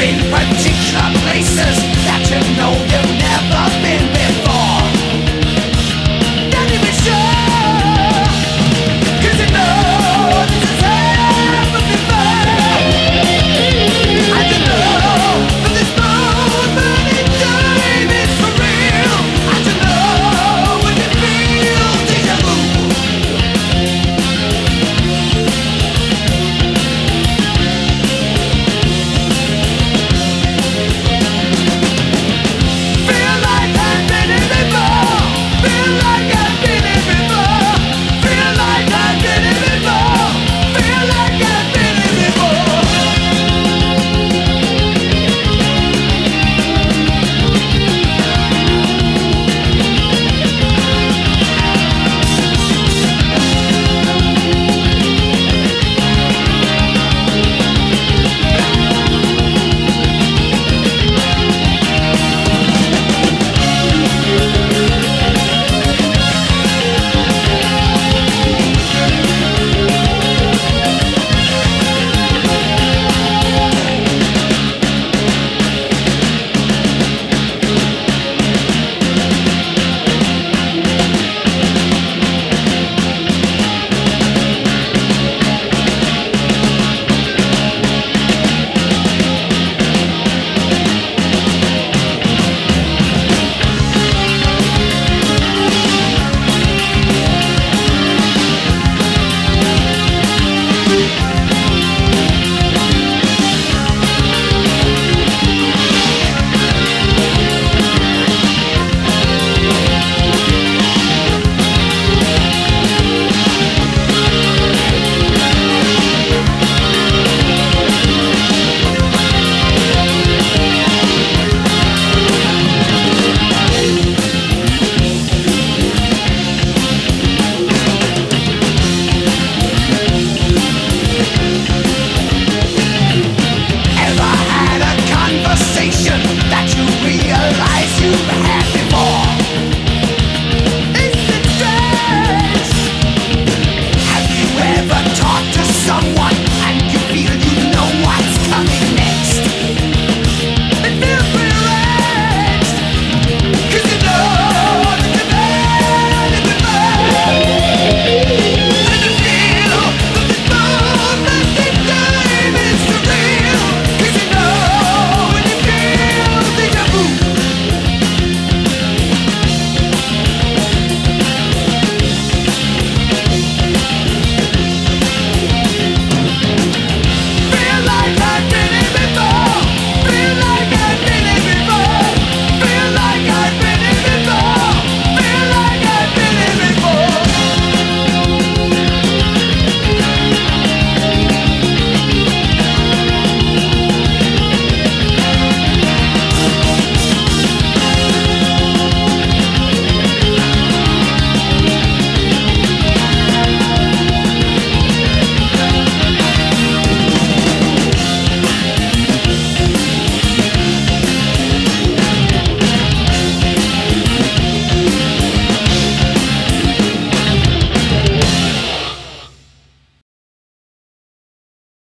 in particular places that you know you've never been.